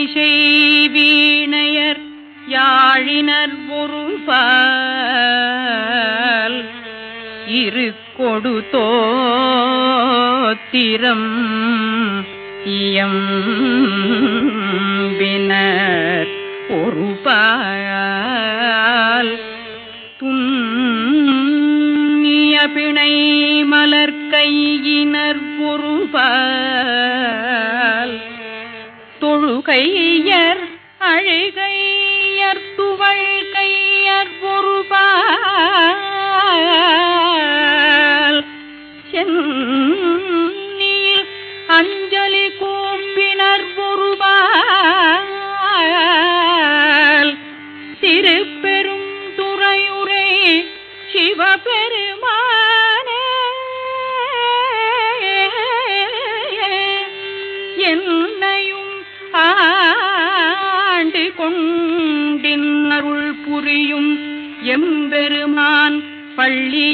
இசை வீணையர் யாழினர் ஒருபால் இரு கொடு தோத்திரம் இயம்பினர் ஒருபால். துண்ணிய பிணை மலர் கையினர் ஒருபால் தொழுகையர் அழுகையர் துவள் கையர் ஒருபால். சென்னியில் அஞ்சலி கூப்பினர் ஒருபால். திருப்பெரும் துறையுரை சிவபெருமா புரியும் எம்பெருமான் பள்ளி